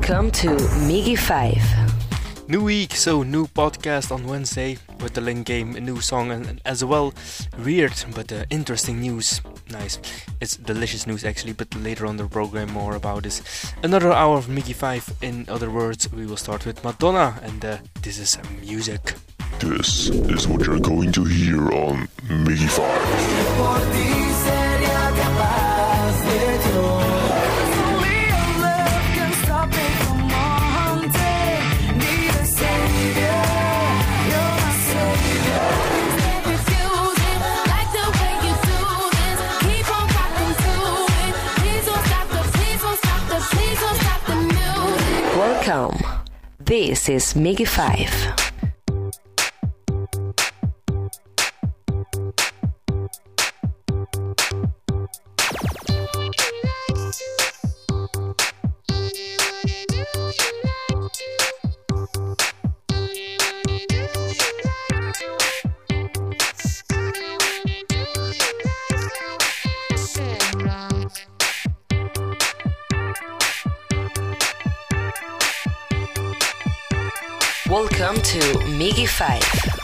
Welcome to Miggy 5. New week, so new podcast on Wednesday with the Link game, a new song, and as well, weird but uh, interesting news. Nice. It's delicious news actually, but later on the program more about this. Another hour of Miggy 5. In other words, we will start with Madonna, and uh, this is music. This is what you're going to hear on Miggy 5. This is Miggy 5. Five.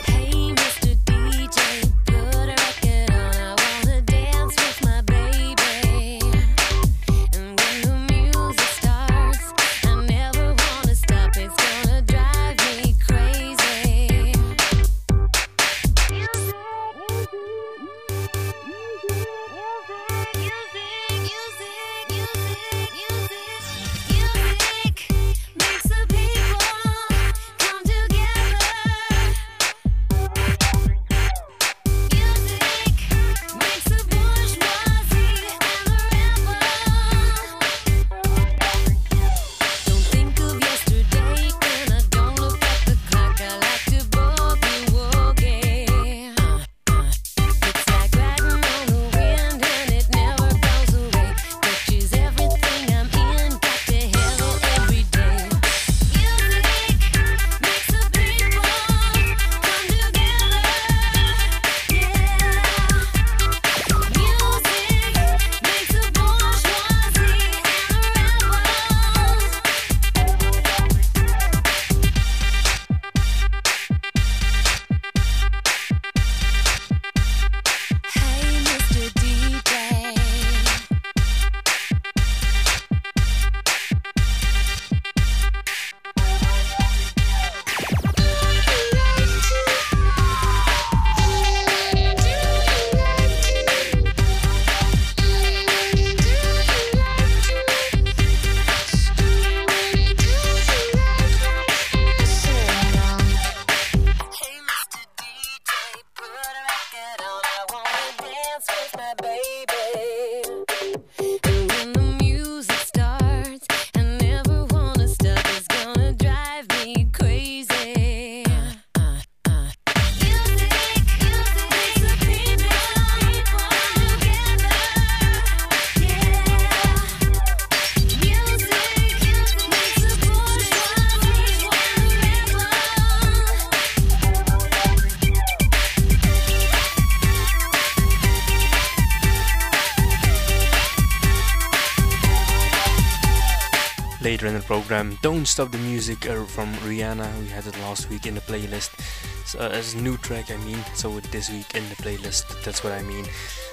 Miggy 5. program Don't Stop the Music uh, from Rihanna. We had it last week in the playlist. So, uh, as a new track, I mean. So this week in the playlist, that's what I mean.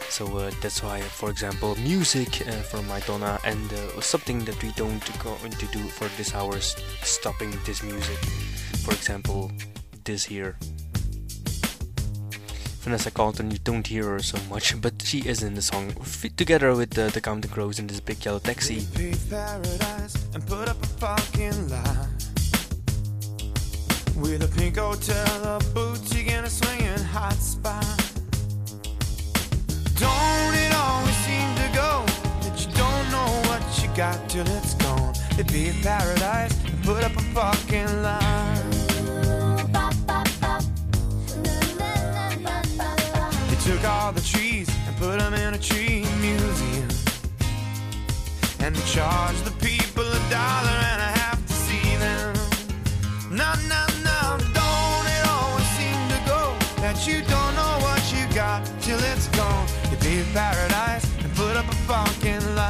So uh, that's why, for example, music uh, from Madonna and uh, something that we don't go to do for this hour is stopping this music. For example, this here. Vanessa Carlton, you don't hear her so much, but she is in the song together with uh, the, the Counting Crows in this big yellow taxi. and put up a parking lot with a pink hotel, a boutique, and a swinging hot spot. Don't it always seem to go that you don't know what you got till it's gone? It'd be a paradise and put up a parking lot. Took all the trees and put them in a tree museum and charged the people a dollar and a half to see them. No, no, no, don't it always seem to go that you don't know what you got till it's gone? You be paradise and put up a parking lot.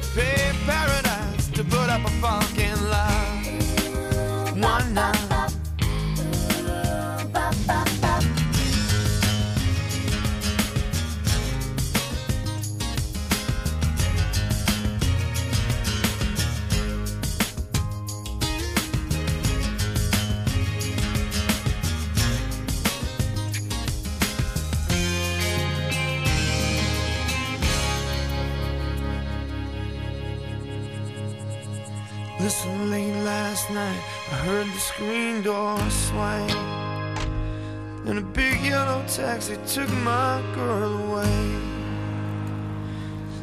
they pay paradise to put up a fucking lie. taxi took my girl away.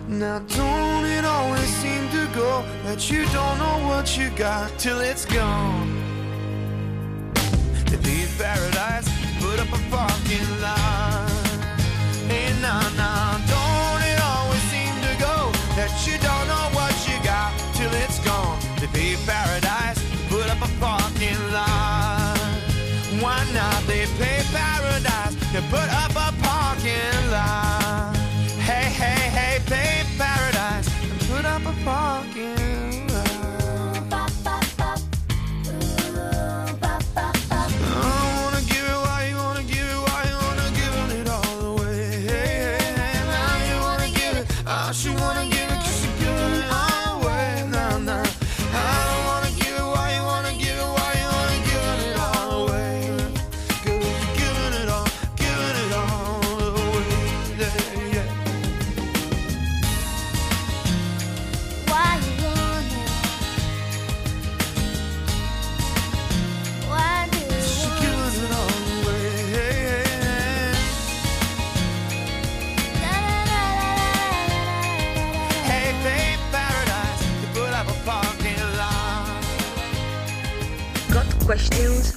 Now don't it always seem to go that you don't know what you got till it's gone? To leave paradise, put up a parking lot. Hey, nah, nah, don't it always seem to go that you don't know what you got till it's gone? To leave paradise, put up a parking lot. Why not? They pay back to put up a parking lot. Hey, hey, hey, pay paradise and put up a park.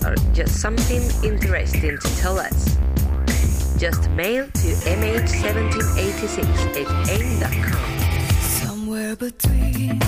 or just something interesting to tell us, just mail to mh1786 at aim.com. Somewhere between.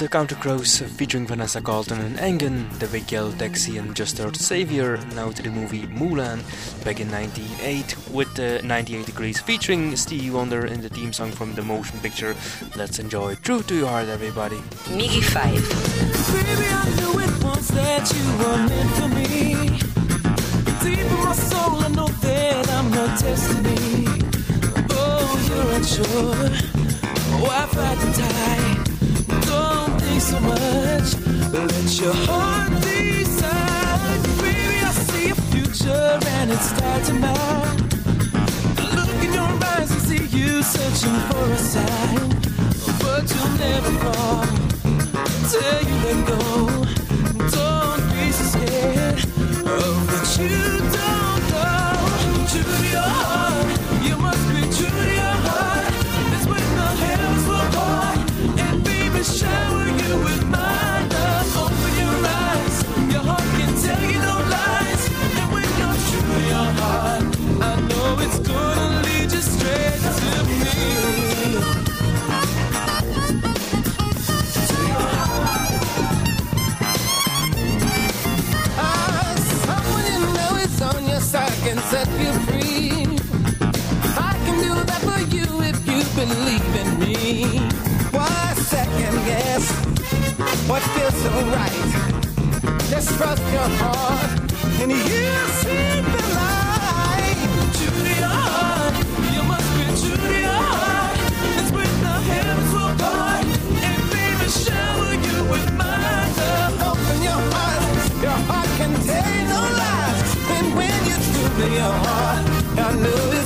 The Counting Crows featuring Vanessa Carlton and Engen, the big yellow taxi and Just Earth Savior, now to the movie Mulan, back in 98 with the 98 Degrees featuring Stevie Wonder in the theme song from the motion picture. Let's enjoy True to Your Heart, everybody. Miggy 5. Baby, deep in my soul, I know that I'm your destiny. Oh, you're unsure. Oh, I so much. Let your heart decide. Baby, I see a future and it's it starts now. Look in your eyes and see you searching for a sign. But you'll never fall till you let go. Don't be so scared of what you don't. with my what feels so right. Just trust your heart, and you'll see the light. Julia, you must be Julia. Hart. It's when the heavens will part, and baby, shower you with my love. Open your heart, your heart can take no lies. And when you Judy your heart, I knew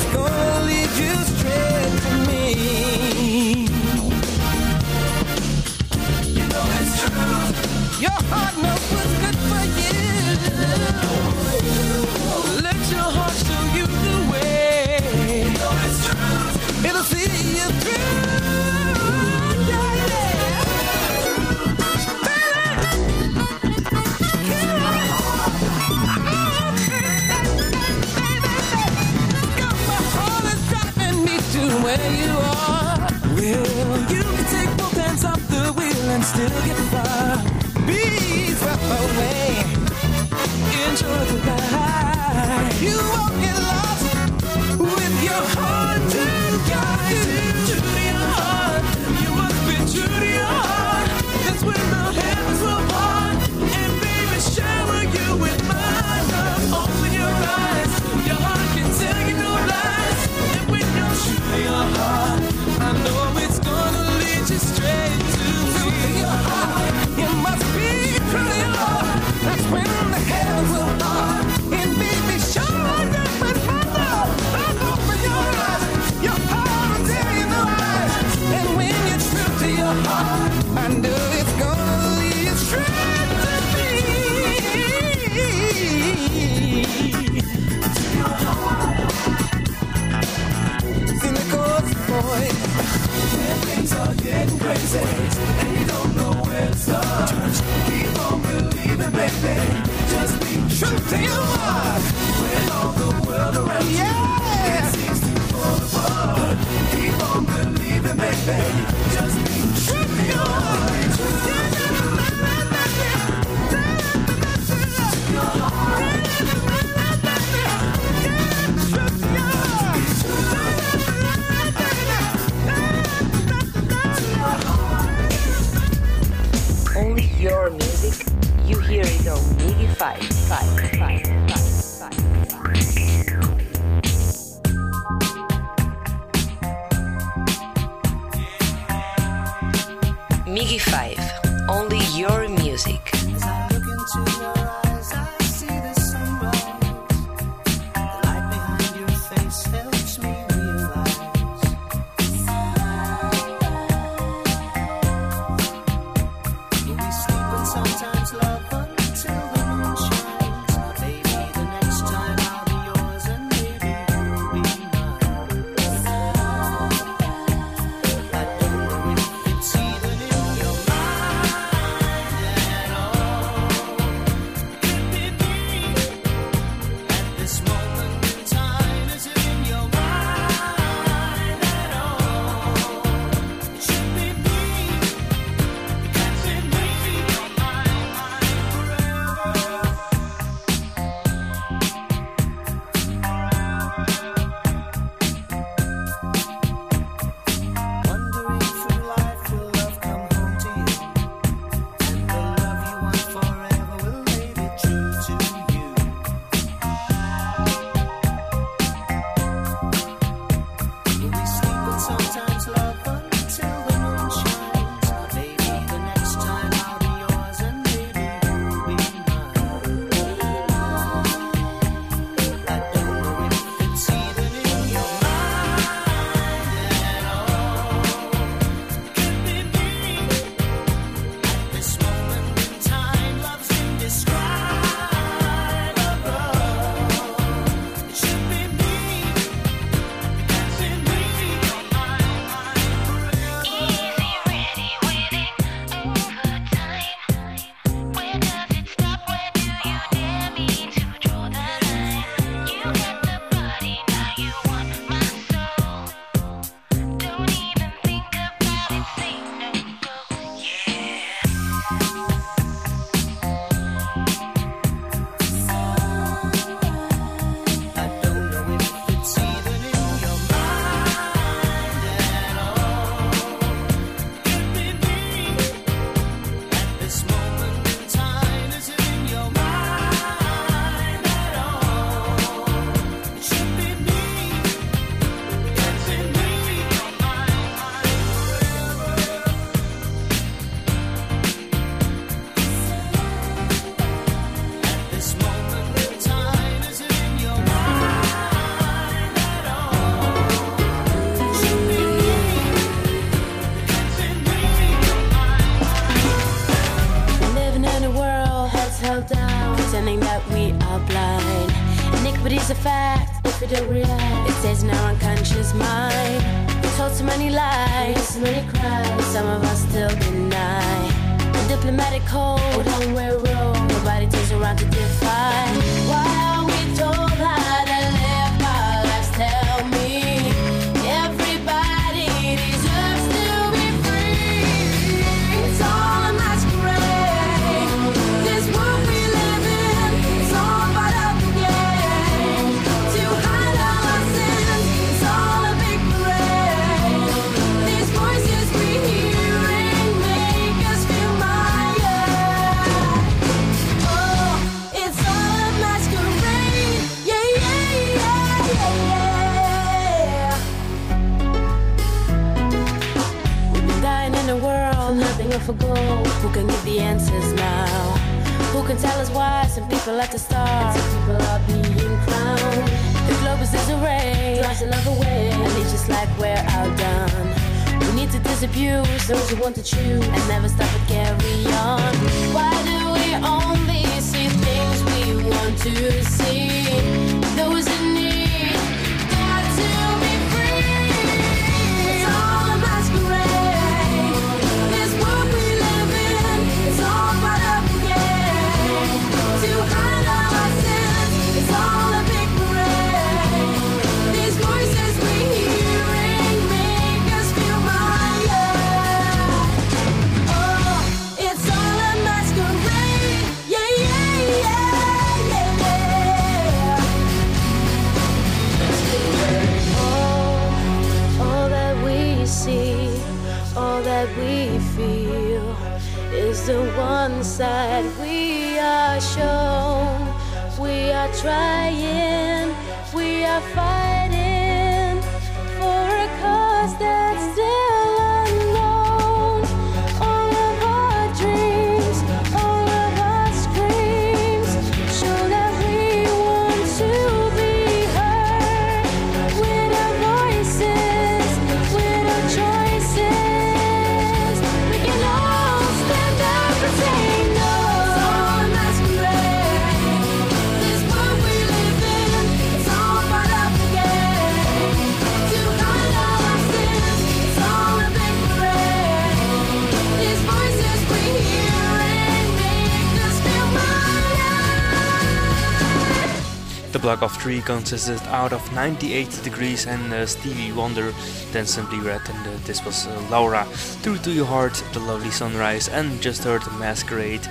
block of three consisted out of 98 degrees and uh, Stevie Wonder, then Simply Red, and uh, this was uh, Laura, Through to Your Heart, The Lovely Sunrise, and just heard Masquerade.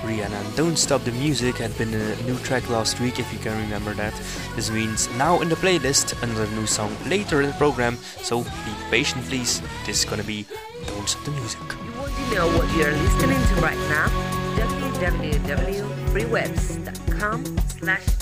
Rihanna Don't Stop the Music had been a new track last week, if you can remember that. This means now in the playlist, another new song later in the program, so be patient please. This is gonna be Don't Stop the Music. You want to know what you're listening to right now? www.freewebs.com slash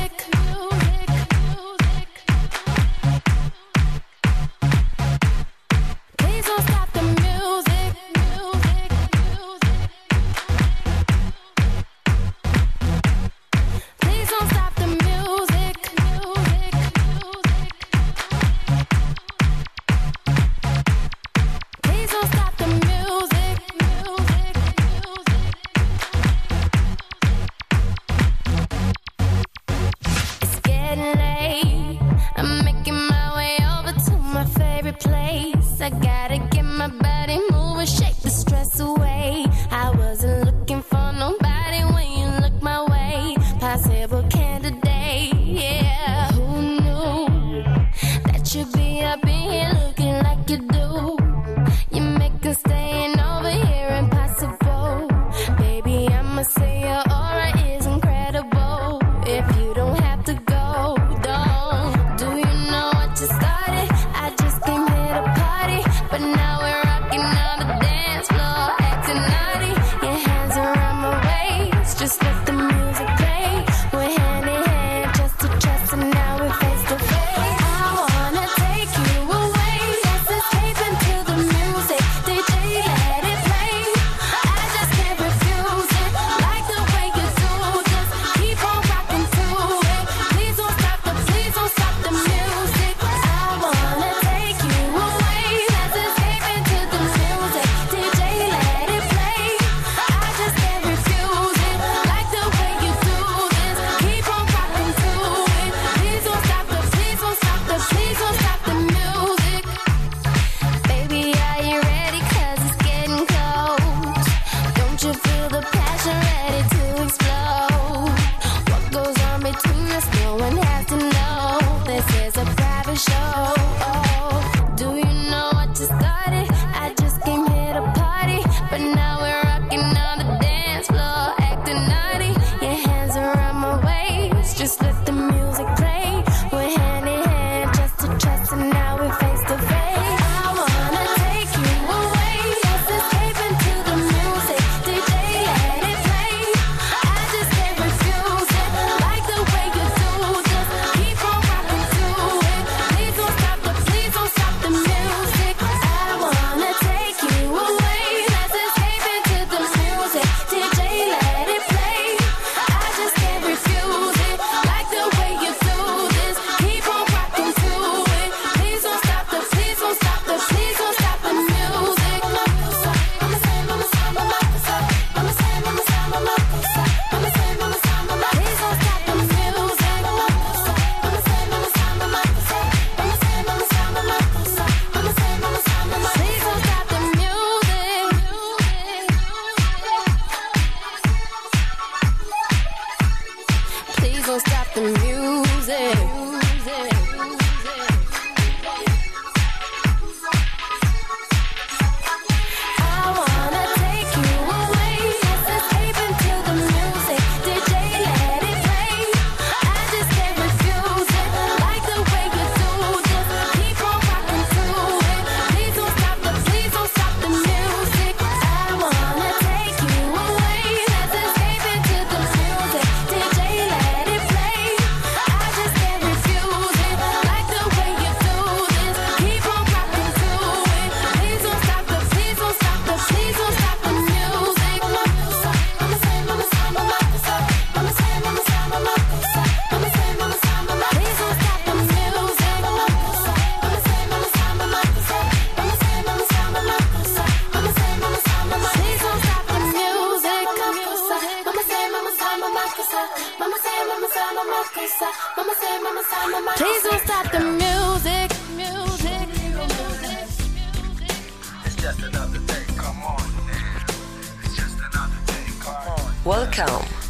On.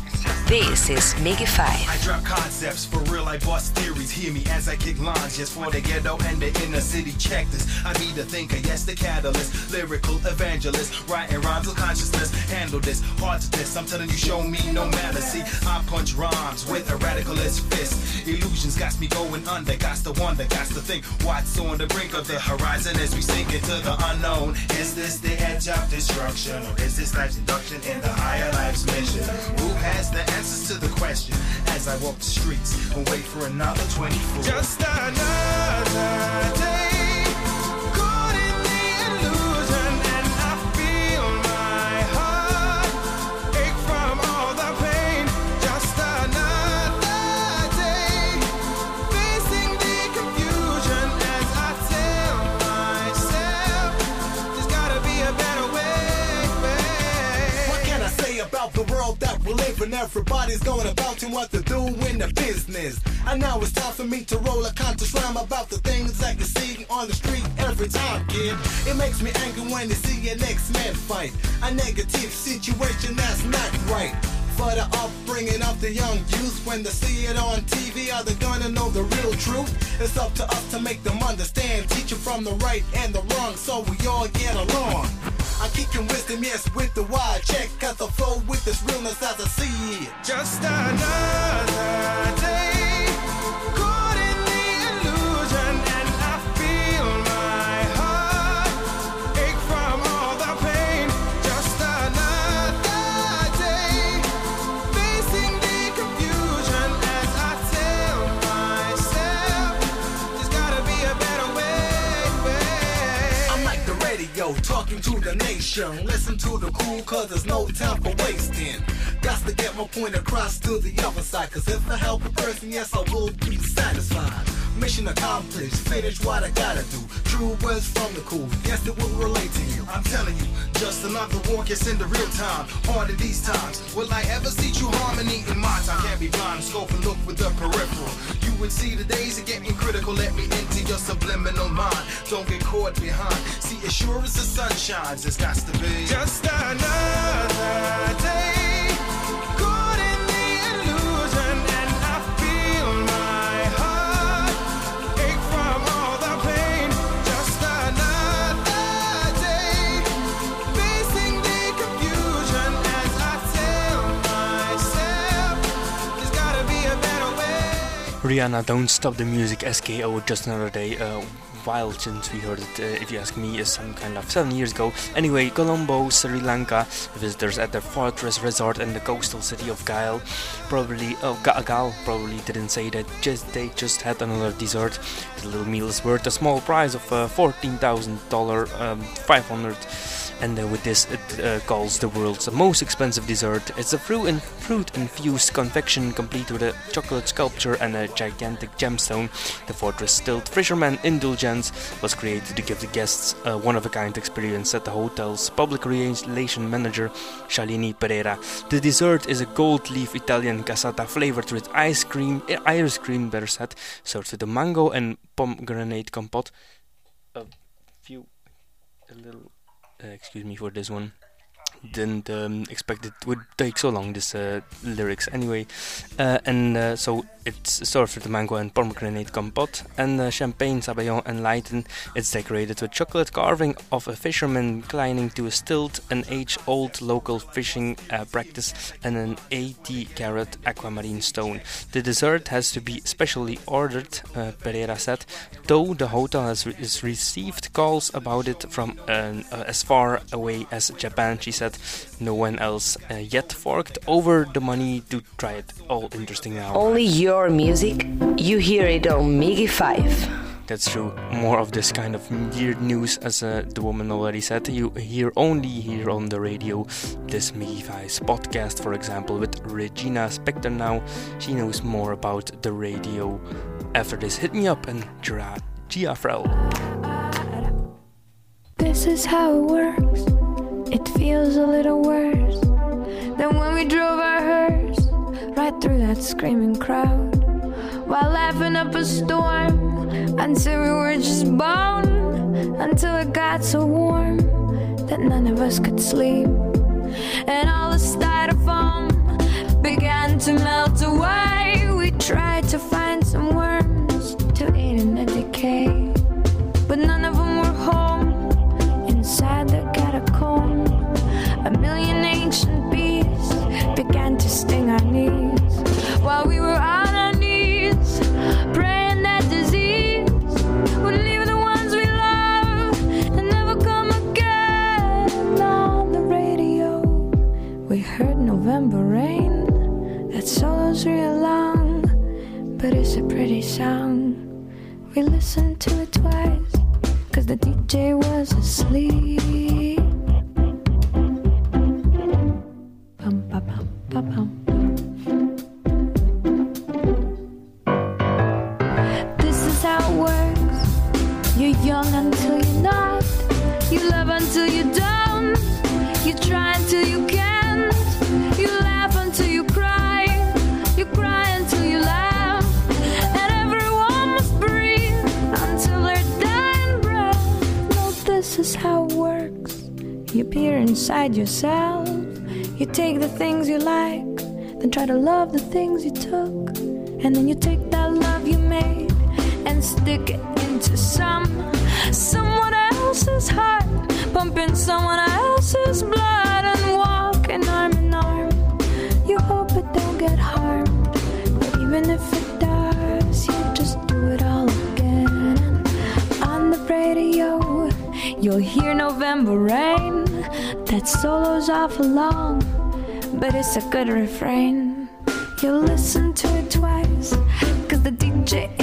This is Miggy 5. I drop concepts for real, I bust theories. Hear me as I kick lines just for the ghetto and the inner city. Check this. I be the thinker, yes, the catalyst. Lyrical evangelist, writing rhymes of consciousness. Handle this, hard to test. I'm telling you, show me no matter. See, I punch rhymes with a radicalist fist. Illusions got me going under, got to wonder, got to think what's on the brink of the horizon as we sink into the unknown. Is this the edge of destruction, or is this life's induction in the higher life's mission? Who has the answers to the question as I walk the streets and wait for another 24? Just another world that we live in? Everybody's going about and what to do in the business. And now it's time for me to roll a conscious rhyme about the things that you see on the street every time, kid. It makes me angry when you see an X-Men fight. A negative situation that's not right. For the upbringing of the young youth, when they see it on TV, are they gonna know the real truth? It's up to us to make them understand, teach them from the right and the wrong, so we all get along. I'm kicking wisdom, yes, with the wide check, cause the flow with this realness as I see it. Just another day talking to the nation. Listen to the cool, cause there's no time for wasting. Got to get my point across to the other side, cause if I help a person, yes, I will be satisfied. Mission accomplished, finish what I gotta do. True words from the cool, yes, it will relate to you. I'm telling you, just another it's in the real time. Hard in these times. Will I ever see true harmony in my time? Can't be blind, scope and look with the peripheral. You would see the days are getting critical. Let me into your subliminal mind. Don't get caught behind. See, as sure as the sun shines, it's got to be. Just another day Rihanna, Don't Stop the Music, SKO, Just Another Day. Uh, while since we heard it, uh, if you ask me, is some kind of seven years ago. Anyway, Colombo, Sri Lanka, visitors at their fortress resort in the coastal city of Gail probably, oh, Ga- probably didn't say that just they just had another dessert. The little meal is worth a small price of uh, $14,000, um, 500 and uh, with this it uh, calls the world's most expensive dessert. It's a fruit and fruit infused confection complete with a chocolate sculpture and a gigantic gemstone. The fortress stilt fisherman indulgence was created to give the guests a one of a kind experience at the hotel's public relation manager Shalini Pereira. The dessert is a gold leaf Italian cassata flavored with ice cream, eh, ice cream better said, served with a mango and pomegranate compote. A few, a little uh, excuse me for this one. Didn't um, expect it would take so long this uh, lyrics. Anyway uh, and uh, so it's served with mango and pomegranate compote and uh, champagne sabayon and lighten it's decorated with chocolate carving of a fisherman clinging to a stilt an age-old local fishing uh, practice and an 80 carat aquamarine stone. The dessert has to be specially ordered uh, Pereira said. Though the hotel has, re- received calls about it from uh, as far away as Japan she said no one else uh, yet forked over the money to try it all interesting now Only your music, you hear it on Miggy 5. that's true. More of this kind of weird news, as uh, the woman already said. You hear only here on the radio this Miggy Fives podcast, for example, with Regina Spektor now. She knows more about the radio. After this, hit me up and Gia Gia Farrell. This is how it works. It feels a little worse than when we drove our hearse right through that screaming crowd while laughing up a storm until we were just bone until it got so warm that none of us could sleep. And all the styrofoam began to melt away. We tried to find some worms to eat in the sting our knees while we were on our knees, praying that disease would leave the ones we love and never come again. On the radio, we heard November rain. That solo's real long, but it's a pretty song. We listened to it twice, cause the DJ was asleep. Yourself. You take the things you like, then try to love the things you took. And then you take that love you made and stick it into some someone else's heart, pumping someone else's blood and walking arm in arm. You hope it don't get harmed, but even if it does, you just do it all again. And on the radio, you'll hear November rain. That solo's awful long, but it's a good refrain. You'll listen to it twice, cause the DJ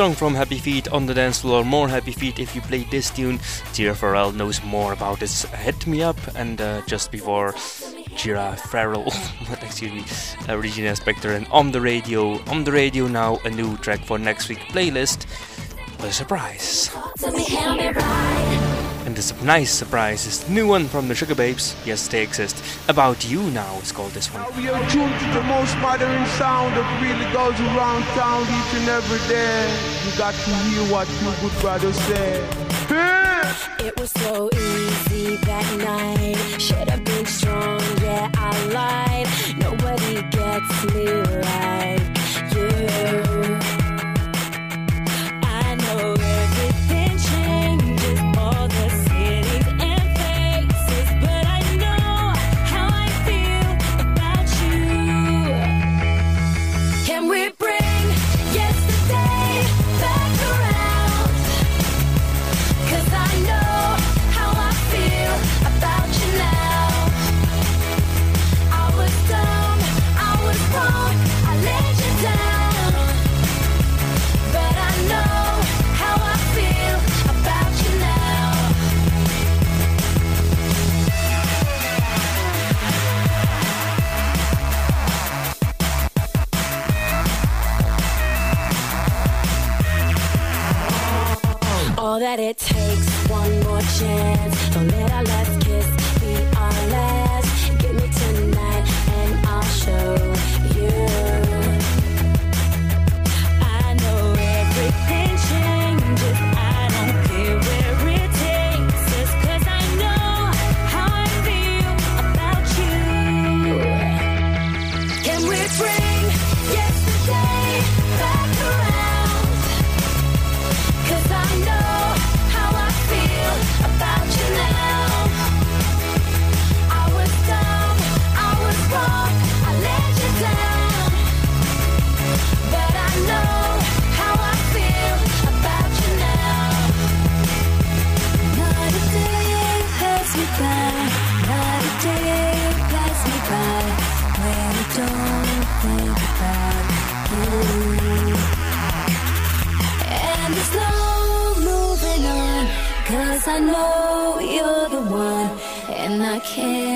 song from Happy Feet on the dance floor. More Happy Feet if you play this tune. Gia Farrell knows more about this. Hit Me Up, and uh, just before Gia Farrell, excuse me, uh, Regina Spektor, and on the radio. On the radio now, a new track for next week's playlist. What A surprise. And the sup- nice surprise is the new one from the Sugababes. Yes, they exist. About You Now is called this one. We are tuned to the most modern sound that really goes around town each and every day. You got to hear what you good brother said. It was so easy that night. Should have been strong, yeah, I lied. Nobody gets me like you.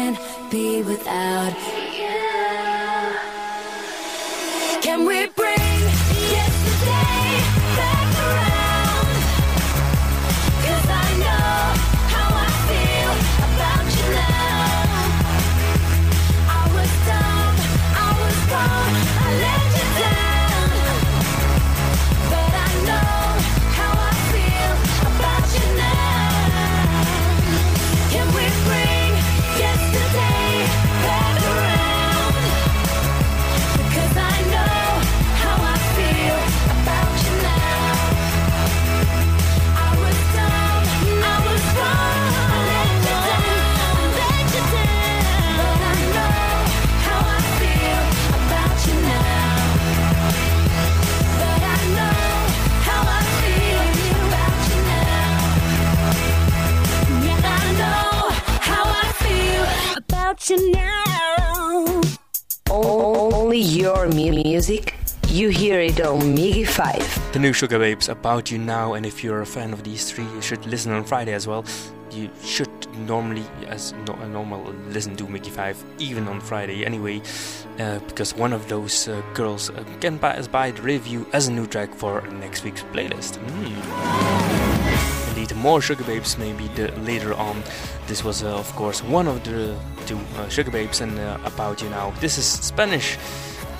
Can't be without you. Can we music. You hear it on Miggy 5. The new Sugababes about you now, and if you're a fan of these three, you should listen on Friday as well. You should normally, as no, a normal, listen to Mickey Five even on Friday anyway, uh, because one of those uh, girls uh, can pass by the review as a new track for next week's playlist. Mm. More Sugababes maybe the, later on. This was, uh, of course, one of the two uh, Sugababes, and uh, about you now. This is Spanish.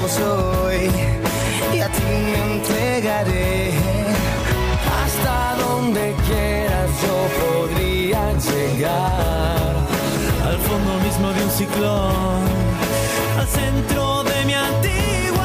esclavo soy y a ti me entregaré. Hasta donde quieras yo podría llegar. al fondo mismo de un ciclón, al centro de mi antigua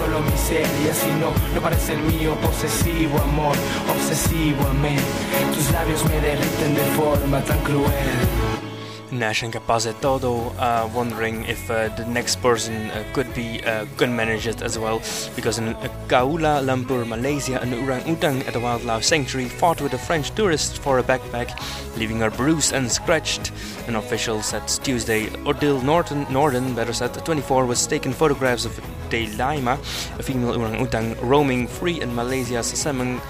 no controlo mi ser y así no, no parece el mío posesivo amor, obsesivo amén. Tus labios me derriten de forma tan cruel. Nash and Capazetodo uh, wondering if uh, the next person uh, could be uh, could manage it as well because in uh, Kuala Lumpur, Malaysia, an orang-utang at a wildlife sanctuary fought with a French tourist for a backpack, leaving her bruised and scratched. An official said Tuesday Odile Norton, Norden, better said, 24, was taking photographs of Delaima, a female orang-utang roaming free in Malaysia's Semen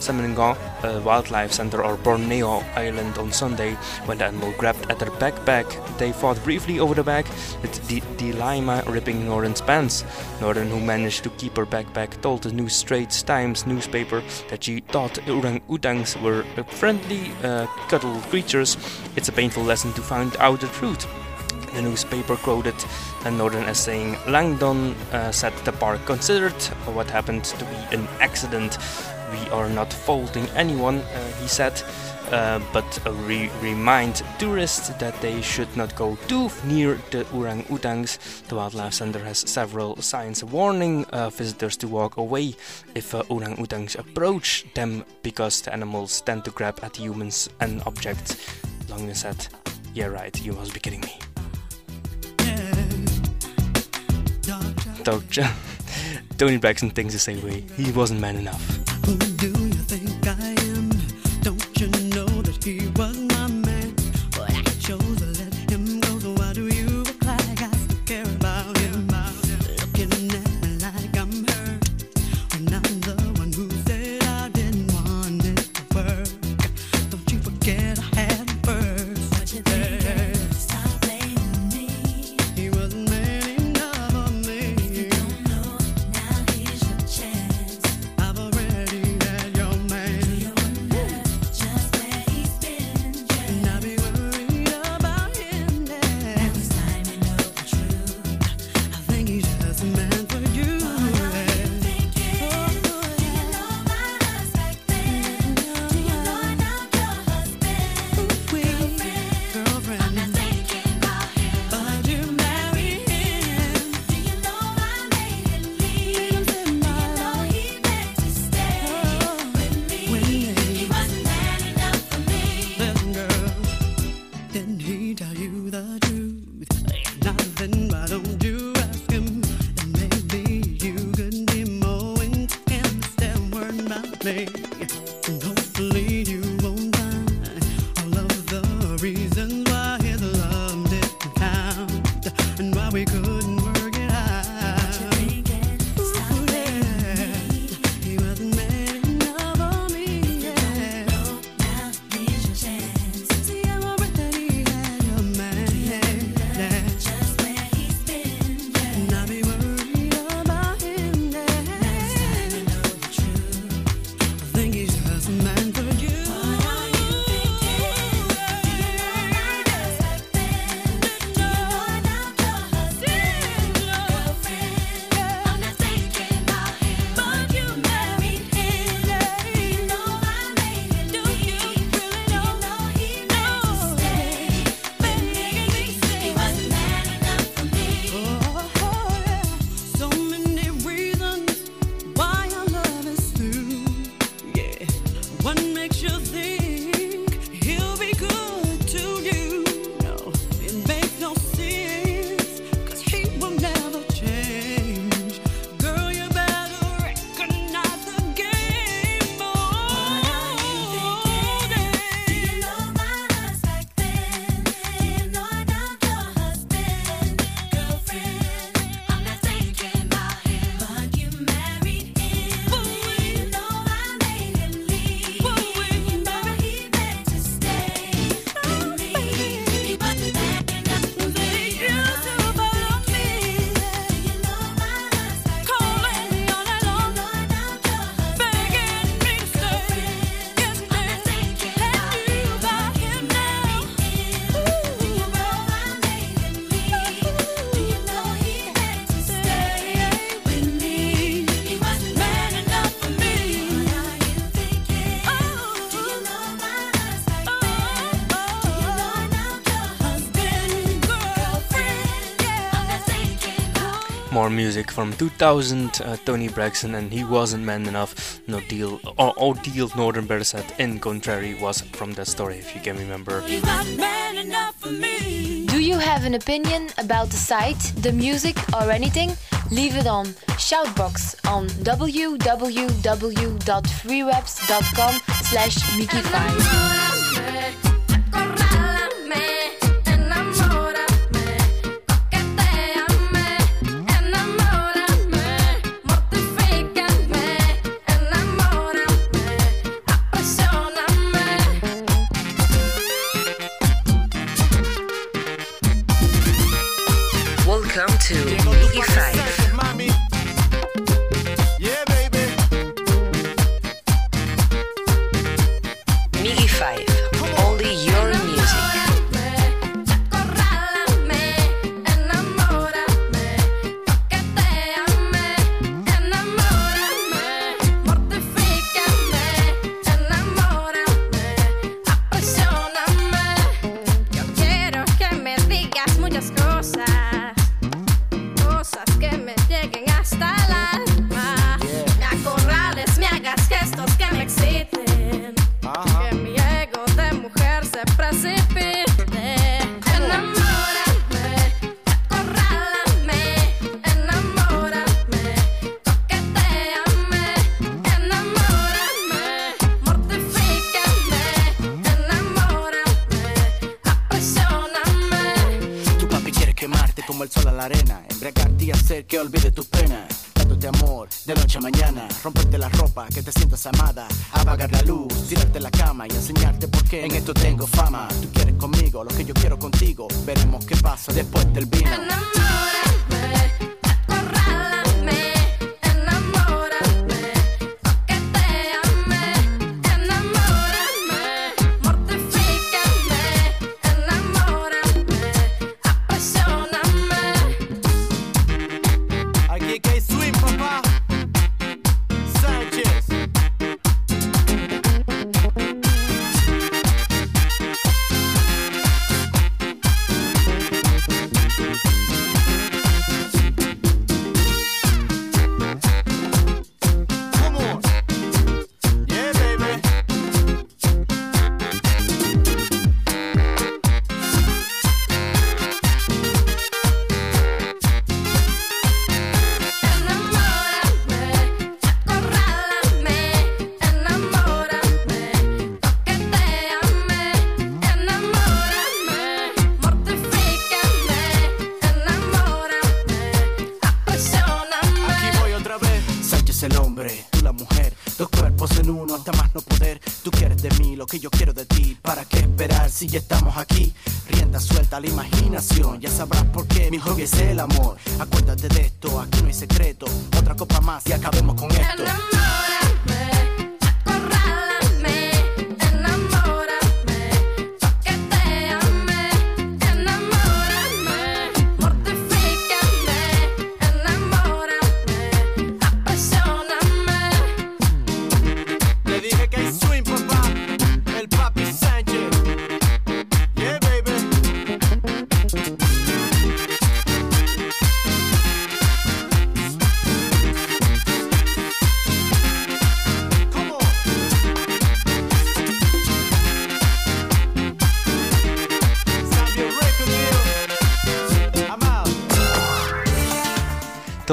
Semenango uh, Wildlife Center or Borneo Island on Sunday when the animal grabbed at her backpack. They fought briefly over the bag, with the, the Delaima ripping Norden's pants. Norden, who managed to keep her backpack, told the New Straits Times newspaper that she thought orang-utangs were friendly, uh, cuddle creatures. It's a painful lesson to find out the truth. The newspaper quoted Norden as saying, Langdon uh, said the park considered what happened to be an accident. We are not faulting anyone, uh, he said, uh, but re- remind tourists that they should not go too near the orang-utans. The wildlife center has several signs warning uh, visitors to walk away if orang-utans approach them because the animals tend to grab at humans and objects. Langdon said, "Yeah, right. You must be kidding me." Don't Toni Braxton thinks the same way. He wasn't man enough. more music from 2000, uh, Toni Braxton, and he wasn't man enough. No deal, or deal Northern Berset, in contrary, was from that story, if you can remember. Do you have an opinion about the site, the music, or anything? Leave it on Shoutbox on www.freewebs.com slash Mickey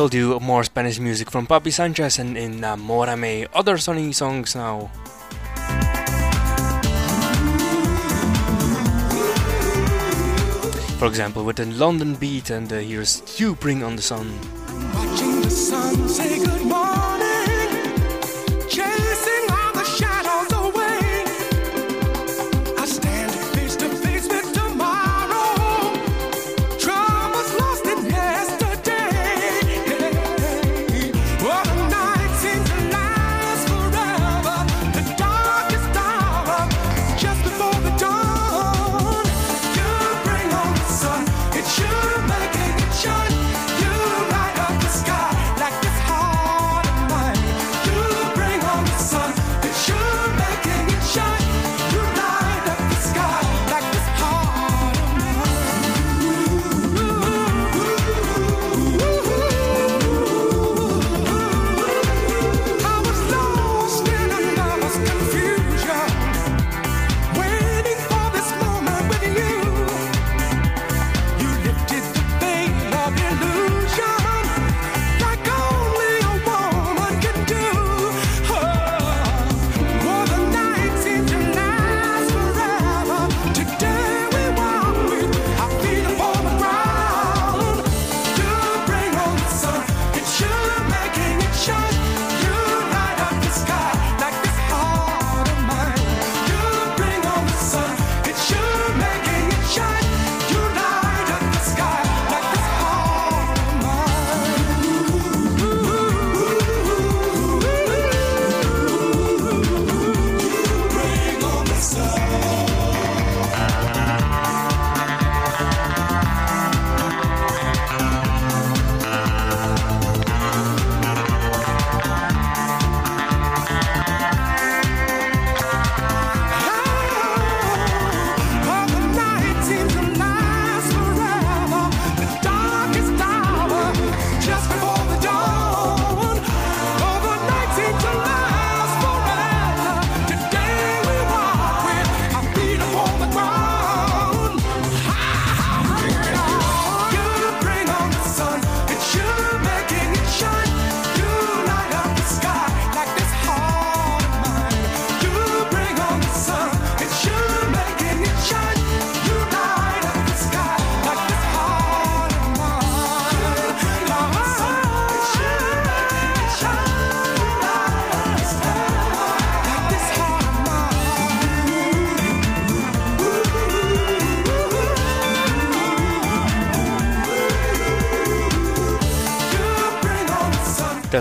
will do more Spanish music from Papi Sanchez and Enamorame, uh, other Sony songs now. For example, with the Londonbeat, and uh, here's You Bring on the Sun.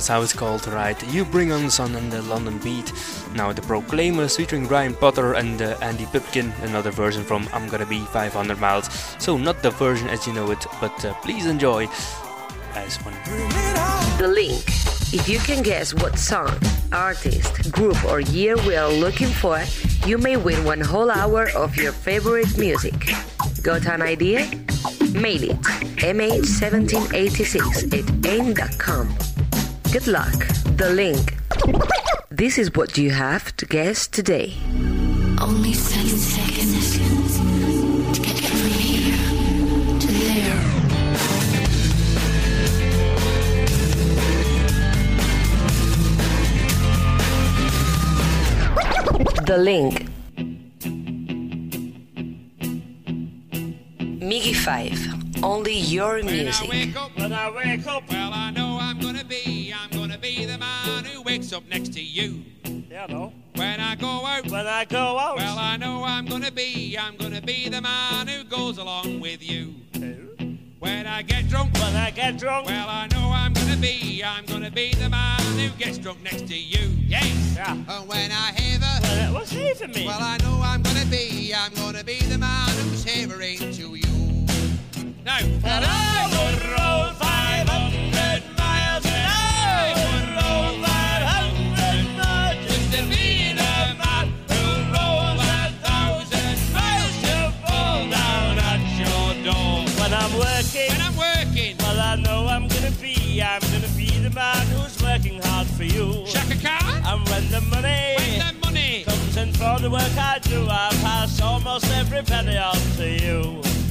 That's how it's called, right? You bring on sun and the Londonbeat. Now the Proclaimers featuring Brian Potter and uh, Andy Pipkin, another version from I'm Gonna Be 500 Miles. So not the version as you know it, but uh, please enjoy as one. The link. If you can guess what song, artist, group, or year we are looking for, you may win one whole hour of your favorite music. Got an idea? Mail it mh1786 at aim.com. Good luck. The link. This is what you have to guess today. Only seven seconds to get from here to there. The link. Only your music. When I wake up, well, I know I'm gonna be, I'm gonna be the man who wakes up next to you. Yeah, no. When I go out, When I go out, well, I know I'm gonna be, I'm gonna be the man who goes along with you. When I get drunk, when I get drunk, well, I know I'm gonna be, I'm gonna be the man who gets drunk next to you. Yes. Yeah. And when I heaver, Well, what's he for me? well, I know I'm gonna be, I'm gonna be the man who's havering to you. Now, And I would roll 500 miles and I would roll 500 miles just to be the man who rolls a thousand miles to fall down at your door. When I'm working, when I'm working, well, I know I'm gonna be, I'm gonna be the man who's working hard for you. Shaka Khan, And when the money when the money comes in for the work I do, I pass almost every penny on to you.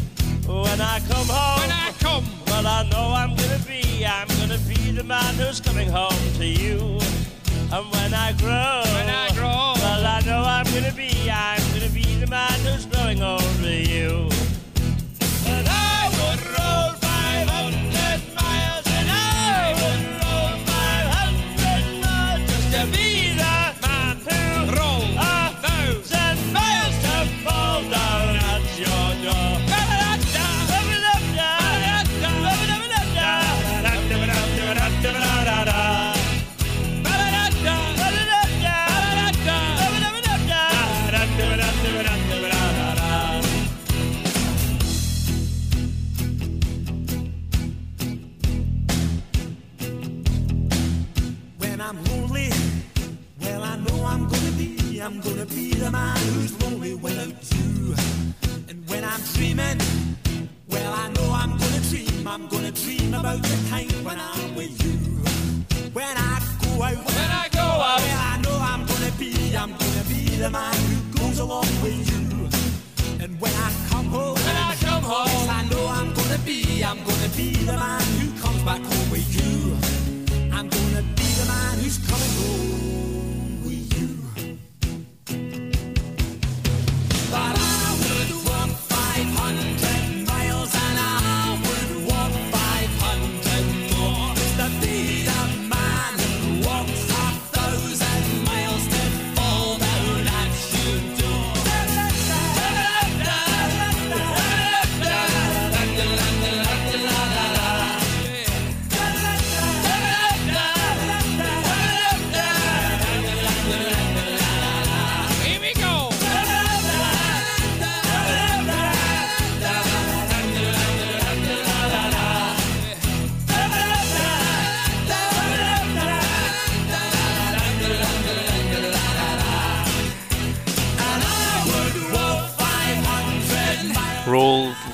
When I come home, when I come, well, I know I'm gonna be, I'm gonna be the man who's coming home to you. And when I grow, when I grow, well, I know I'm gonna be, I'm gonna be the man who's growing over I'm gonna be the man who's lonely without you. And when I'm dreaming, well, I know I'm gonna dream, I'm gonna dream about the time when I'm with you. When I go out, when I go out, well, I know I'm gonna be, I'm gonna be the man who goes along with you.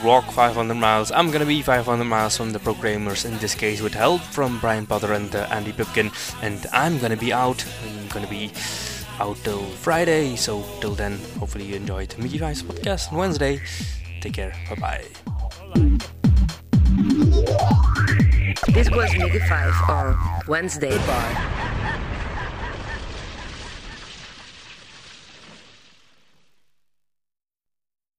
Rock 500 Miles. I'm gonna be 500 miles from the Proclaimers, in this case with help from Brian Potter and uh, Andy Pipkin. And I'm gonna be out. I'm gonna be out till Friday. So till then, hopefully you enjoyed Mickey Vice podcast on Wednesday. Take care. Bye bye. This was Miggy 5 on Wednesday. Goodbye.